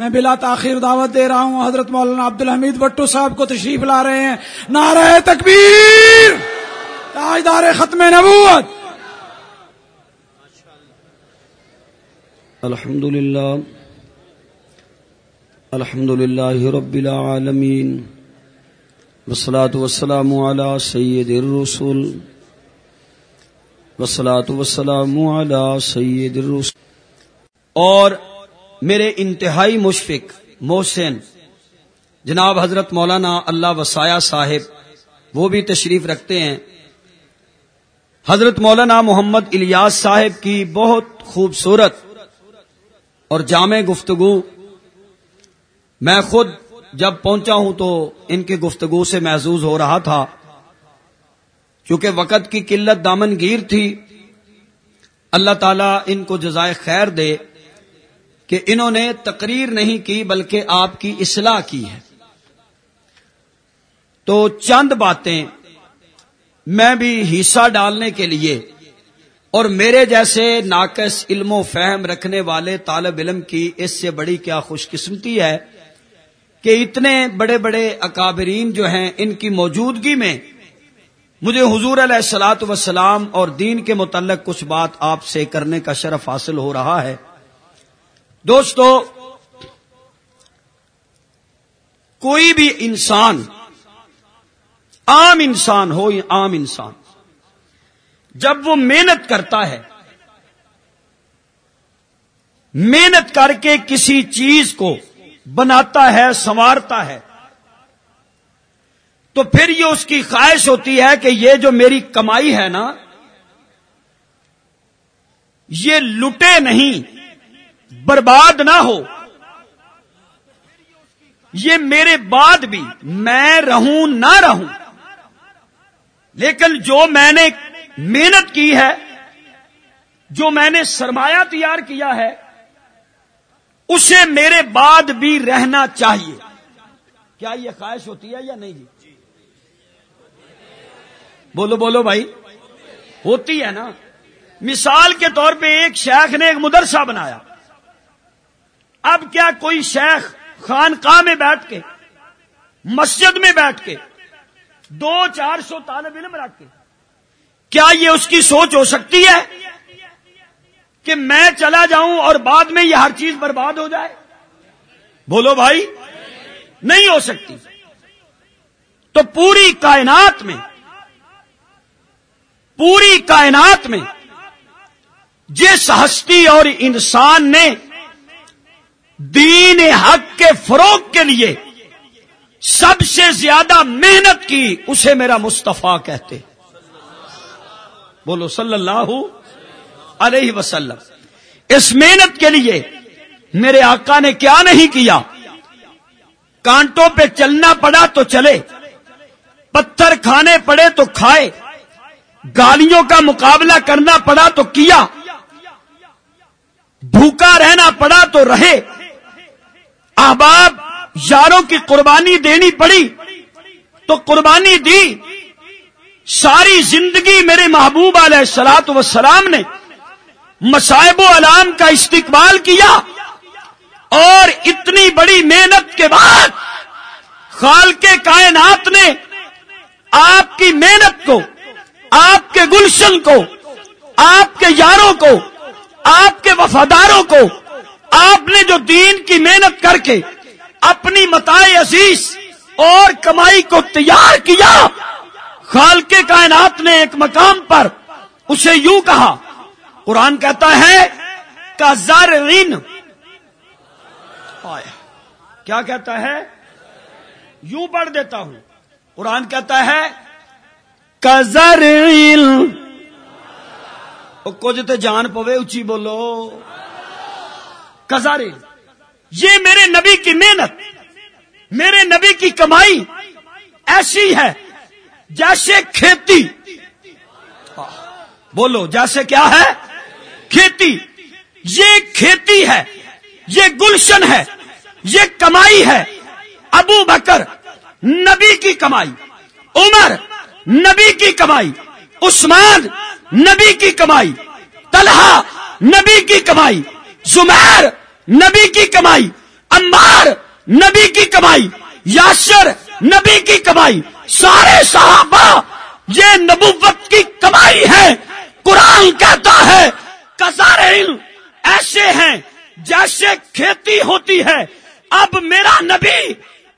میں بلا تاخیر دعوت دے رہا ہوں، حضرت مولانا عبد الحمید بٹو صاحب کو تشریف لا رہے ہیں۔ نعرہ تکبیر! تاجدار ختم نبوت! الحمد للہ الحمد للہ رب العالمین۔ وسلاۃ وسلام علی سید الرسول۔ وسلاۃ وسلام علی سید الرسول۔ اور میرے انتہائی مشفق محسن، جناب حضرت مولانا اللہ وسایا صاحب، وہ بھی تشریف رکھتے ہیں۔ حضرت مولانا محمد الیاس صاحب کی بہت خوبصورت اور جامع گفتگو، میں خود جب پہنچا ہوں تو ان کی گفتگو سے محظوظ ہو رہا تھا۔ کیونکہ وقت کی قلت دامن گیر تھی، اللہ تعالیٰ ان کو جزائے خیر دے۔ کہ انہوں نے تقریر نہیں کی بلکہ آپ کی اصلاح کی ہے۔ تو چند باتیں میں بھی حصہ ڈالنے کے لیے اور میرے جیسے ناقص علم و فہم رکھنے والے طالب علم کی اس سے بڑی کیا خوش قسمتی ہے کہ اتنے بڑے بڑے اکابرین جو ہیں ان کی موجودگی میں مجھے حضور علیہ السلاۃ وسلام اور دین کے متعلق کچھ بات آپ سے کرنے کا شرف حاصل ہو رہا ہے۔ دوستو، کوئی بھی انسان عام انسان ہو یا عام انسان، جب وہ محنت کرتا ہے، محنت کر کے کسی چیز کو بناتا ہے، سنوارتا ہے، تو پھر یہ اس کی خواہش ہوتی ہے کہ یہ جو میری کمائی ہے نا، یہ لٹے نہیں۔ برباد نہ ہو۔ یہ میرے بعد بھی میں رہوں نہ رہوں۔ لیکن جو میں نے محنت کی ہے، جو میں نے سرمایہ تیار کیا ہے، اسے میرے بعد بھی رہنا چاہیے۔ کیا یہ خواہش ہوتی ہے یا نہیں؟ جی بولو بولو بھائی۔ ہوتی ہے نا۔ مثال کے طور پہ ایک شیخ نے ایک مدرسہ بنایا۔ اب کیا کوئی شیخ خانقاہ میں بیٹھ کے، مسجد میں بیٹھ کے، دو چار سو طالب علم رکھ کے، کیا یہ اس کی سوچ ہو سکتی ہے کہ میں چلا جاؤں اور بعد میں یہ ہر چیز برباد ہو جائے؟ بولو بھائی، نہیں ہو سکتی۔ تو پوری کائنات میں، پوری کائنات میں جس ہستی اور انسان نے دین حق کے فروغ کے لیے سب سے زیادہ محنت کی اسے میرا مصطفیٰ کہتے بولو صلی اللہ علیہ وسلم۔ اس محنت کے لیے میرے آقا نے کیا نہیں کیا؟ کانٹوں پہ چلنا پڑا تو چلے، پتھر کھانے پڑے تو کھائے، گالیوں کا مقابلہ کرنا پڑا تو کیا، بھوکا رہنا پڑا تو رہے۔ احباب، یاروں کی قربانی دینی پڑی۔ تو قربانی دی۔ ساری زندگی میرے محبوب علیہ سلاط وسلام نے مصائب و علام کا استقبال کیا۔ اور اتنی بڑی محنت کے بعد خال کے کائنات نے آپ کی محنت کو، آپ کے گلشن کو، آپ کے یاروں کو، آپ کے وفاداروں کو آپ نے جو دین کی محنت کر کے اپنی متائے عزیز اور کمائی کو تیار کیا خال کے کائنات نے ایک مقام پر اسے یوں کہا، قرآن کہتا ہے کا زر کیا کہتا ہے؟ یوں پڑھ دیتا ہوں۔ قرآن کہتا ہے کزر کچھ تو جان پوے اچھی بولو۔ کزار یہ میرے نبی کی محنت، میرے نبی کی کمائی ایسی ہے جیسے کھیتی۔ بولو، جیسے کیا ہے؟ کھیتی۔ یہ کھیتی ہے، یہ گلشن ہے، یہ کمائی ہے۔ ابو بکر، نبی کی کمائی۔ عمر، نبی کی کمائی۔ عثمان، نبی کی کمائی۔ طلحہ، نبی کی کمائی۔ زمیر نبی کی کمائی عمار نبی کی کمائی، یاسر نبی کی کمائی، سارے صحابہ یہ نبوت کی کمائی ہے قرآن کہتا ہے کسار ایسے ہیں جیسے کھیتی ہوتی ہے۔ اب میرا نبی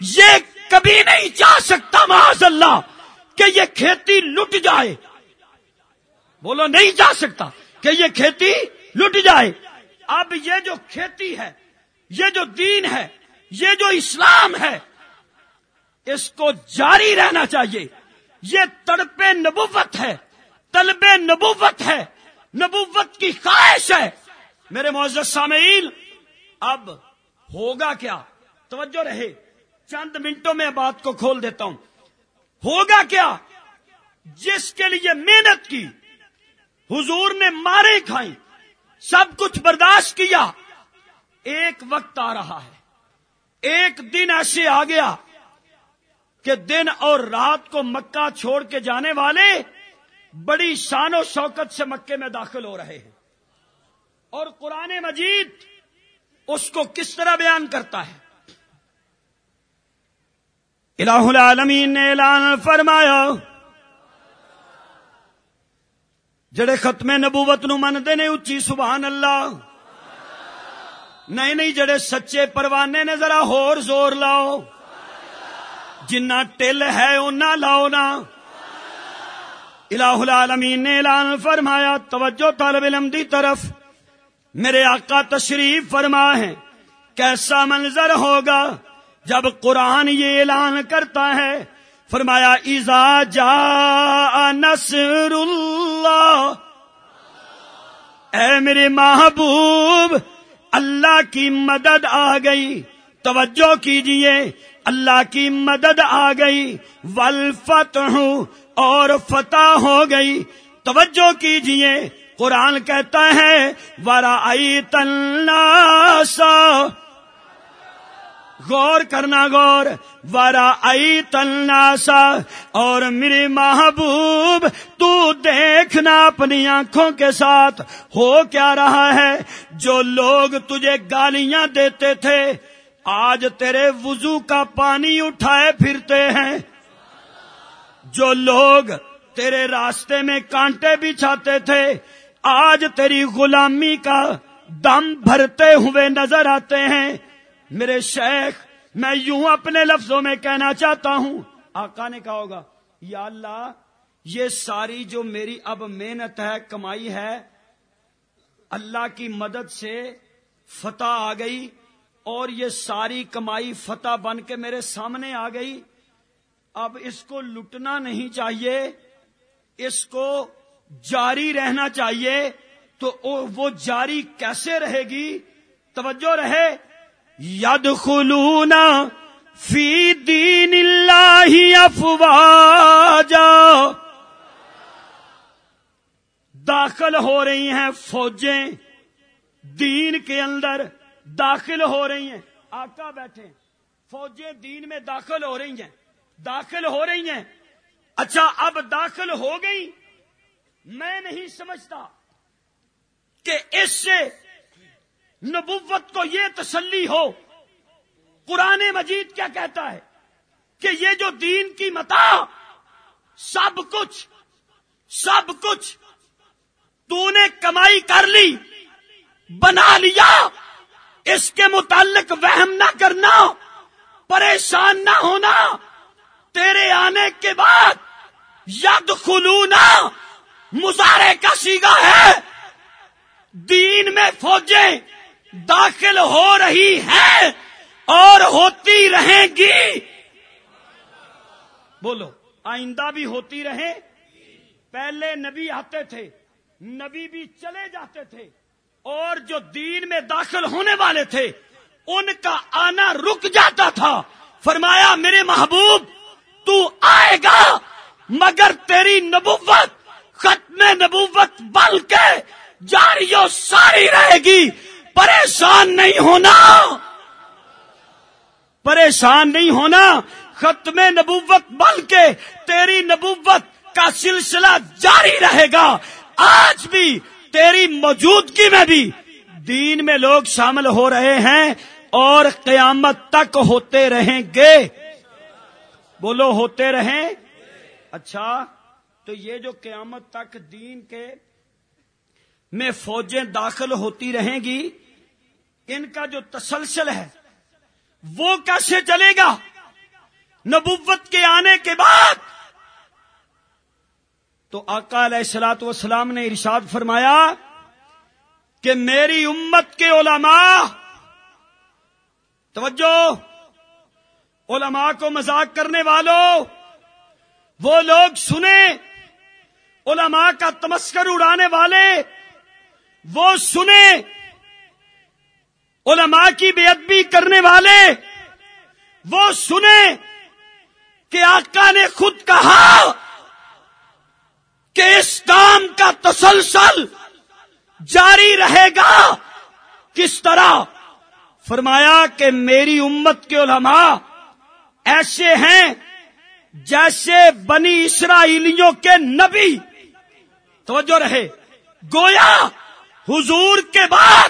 یہ کبھی نہیں چاہ سکتا معاذ اللہ کہ یہ کھیتی لٹ جائے۔ بولو نہیں جا سکتا کہ یہ کھیتی لٹ جائے۔ اب یہ جو کھیتی ہے، یہ جو دین ہے، یہ جو اسلام ہے، اس کو جاری رہنا چاہیے۔ یہ تڑپ نبوت ہے، طلب نبوت ہے، نبوت کی خواہش ہے۔ میرے معزز سامعین، اب ہوگا کیا؟ توجہ رہے۔ چند منٹوں میں بات کو کھول دیتا ہوں۔ ہوگا کیا؟ جس کے لیے محنت کی، حضور نے مارے کھائی سب کچھ برداشت کیا۔ ایک وقت آ رہا ہے۔ ایک دن ایسے آ گیا کہ دن اور رات کو مکہ چھوڑ کے جانے والے بڑی شان و شوکت سے مکے میں داخل ہو رہے ہیں۔ اور قرآن مجید اس کو کس طرح بیان کرتا ہے؟ الہ العالمین نے اعلان فرمایا۔ جڑے ختم نبوت نو منتے نے اچھی سبحان اللہ۔ نہیں نہیں، جڑے سچے پروانے نے، ذرا ہور زور لاؤ۔ جنا ٹل ہے اُنہ لاؤ نا۔ الہ العالمین نے اعلان فرمایا، توجہ طالب علم دی طرف۔ میرے آقا تشریف فرما ہے، کیسا منظر ہوگا جب قرآن یہ اعلان کرتا ہے فرمایا ایزا جا نصر اللہ، اے میرے محبوب، اللہ کی مدد آ گئی۔ توجہ کیجیے، اللہ کی مدد آ گئی۔ ولفتح اور فتح ہو گئی۔ توجہ کیجیے، قرآن کہتا ہے ورا آئی تناسا غور کرنا غور، ورا آئی تناسا، اور میرے محبوب، تو دیکھنا اپنی آنکھوں کے ساتھ ہو کیا رہا ہے؟ جو لوگ تجھے گالیاں دیتے تھے، آج تیرے وضو کا پانی اٹھائے پھرتے ہیں۔ جو لوگ تیرے راستے میں کانٹے بچھاتے تھے، آج تیری غلامی کا دم بھرتے ہوئے نظر آتے ہیں۔ میرے شیخ، میں یوں اپنے لفظوں میں کہنا چاہتا ہوں۔ آقا نے کہا ہوگا، یا اللہ، یہ ساری جو میری اب محنت ہے، کمائی ہے، اللہ کی مدد سے فتح آ گئی اور یہ ساری کمائی فتح بن کے میرے سامنے آ گئی۔ اب اس کو لٹنا نہیں چاہیے، اس کو جاری رہنا چاہیے۔ تو وہ جاری کیسے رہے گی؟ توجہ رہے۔ یدخلونا فی دین اللہ افواجا۔ داخل ہو رہی ہیں فوجیں۔ دین کے اندر داخل ہو رہی ہیں۔ آقا بیٹھے فوجیں دین میں داخل ہو رہی ہیں۔ داخل ہو رہی ہیں۔ اچھا اب داخل ہو گئی۔ میں نہیں سمجھتا کہ اس سے نبوت کو یہ تسلی ہو۔ قرآن مجید کیا کہتا ہے کہ یہ جو دین کی متا، سب کچھ سب کچھ تو نے کمائی کر لی، بنا لیا۔ اس کے متعلق وہم نہ کرنا، پریشان نہ ہونا۔ تیرے آنے کے بعد ید خلونا مظاہرے کا سیگا ہے۔ دین میں فوجیں داخل ہو رہی ہیں اور ہوتی رہیں گی۔ بولو، آئندہ بھی ہوتی رہیں۔ پہلے نبی آتے تھے، نبی بھی چلے جاتے تھے۔ اور جو دین میں داخل ہونے والے تھے، ان کا آنا رک جاتا تھا۔ فرمایا، میرے محبوب، تو آئے گا، مگر تیری نبوت، ختم نبوت بل کے جاری و ساری رہے گی۔ پریشان نہیں ہونا۔ پریشان نہیں ہونا۔ ختم نبوت بل کے تیری نبوت کا سلسلہ جاری رہے گا۔ آج بھی تیری موجودگی میں بھی دین میں لوگ شامل ہو رہے ہیں اور قیامت تک ہوتے رہیں گے۔ بولو ہوتے رہیں۔ اچھا تو یہ جو قیامت تک دین کے میں فوجیں داخل ہوتی رہیں گی ان کا جو تسلسل ہے، وہ کیسے چلے گا؟ نبوت کے آنے کے بعد! تو آقا علیہ السلاط والسلام نے ارشاد فرمایا کہ میری امت کے علماء، توجہ! علماء کو مذاق کرنے والوں، وہ لوگ سنیں، علماء کا تمسکر اڑانے والے، وہ سنیں۔ علماء کی بے ادبی کرنے والے، وہ سنیں کہ آقا نے خود کہا کہ اس کام کا تسلسل جاری رہے گا۔ کس طرح؟ فرمایا کہ میری امت کے علماء ایسے ہیں جیسے بنی اسرائیلیوں کے نبی۔ توجہ رہے۔ گویا حضور کے بعد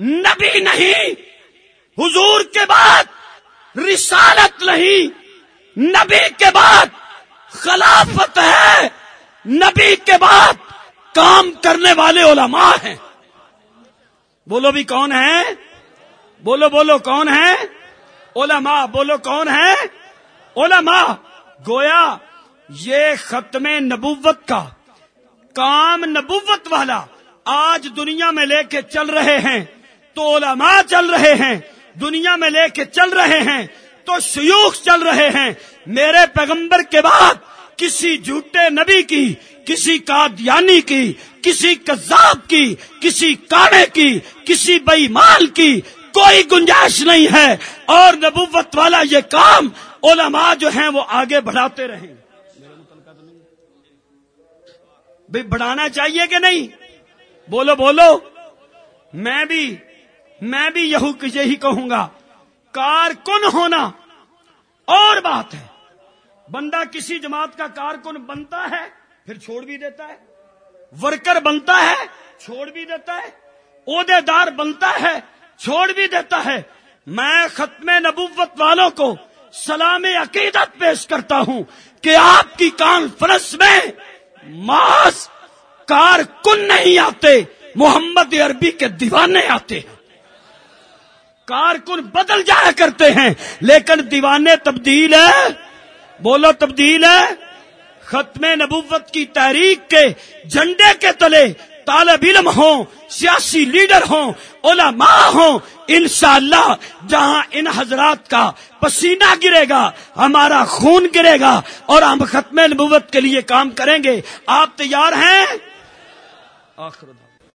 نبی نہیں، حضور کے بعد رسالت نہیں، نبی کے بعد خلافت ہے، نبی کے بعد کام کرنے والے علماء ہیں۔ بولو بھی کون ہے بولو بولو کون ہے علماء، بولو کون ہے علماء، گویا یہ ختم نبوت کا کام نبوت والا آج دنیا میں لے کے چل رہے ہیں۔ تو علماء چل رہے ہیں، دنیا میں لے کے چل رہے ہیں، تو شیوخ چل رہے ہیں۔ میرے پیغمبر کے بعد کسی جھوٹے نبی کی، کسی قادیانی کی، کسی کذاب کی، کسی کاڑے کی، کسی بئی مال کی کوئی گنجائش نہیں ہے۔ اور نبوت والا یہ کام علماء جو ہیں وہ آگے بڑھاتے رہیں۔ بھی بڑھانا چاہیے کہ نہیں؟ بولو بولو۔ میں بھی میں بھی یہی کہوں گا کارکن ہونا؟ اور بات ہے، بندہ کسی جماعت کا کارکن بنتا ہے، پھر چھوڑ بھی دیتا ہے، ورکر بنتا ہے، چھوڑ بھی دیتا ہے عہدے دار بنتا ہے، چھوڑ بھی دیتا ہے۔ میں ختم نبوت والوں کو سلام عقیدت پیش کرتا ہوں کہ آپ کی کانفرنس میں ماس کارکن نہیں آتے، محمد عربی کے دیوانے آتے۔ ہیں کارکن بدل جایا کرتے ہیں۔ لیکن دیوانے تبدیل ہے۔ بولو تبدیل ہے۔ ختم نبوت کی تحریک کے جھنڈے کے تلے طالب علم ہوں، سیاسی لیڈر ہوں، علماء ہوں۔ انشاءاللہ جہاں ان حضرات کا پسینہ گرے گا، ہمارا خون گرے گا اور ہم ختم نبوت کے لیے کام کریں گے۔ آپ تیار ہیں؟ آخر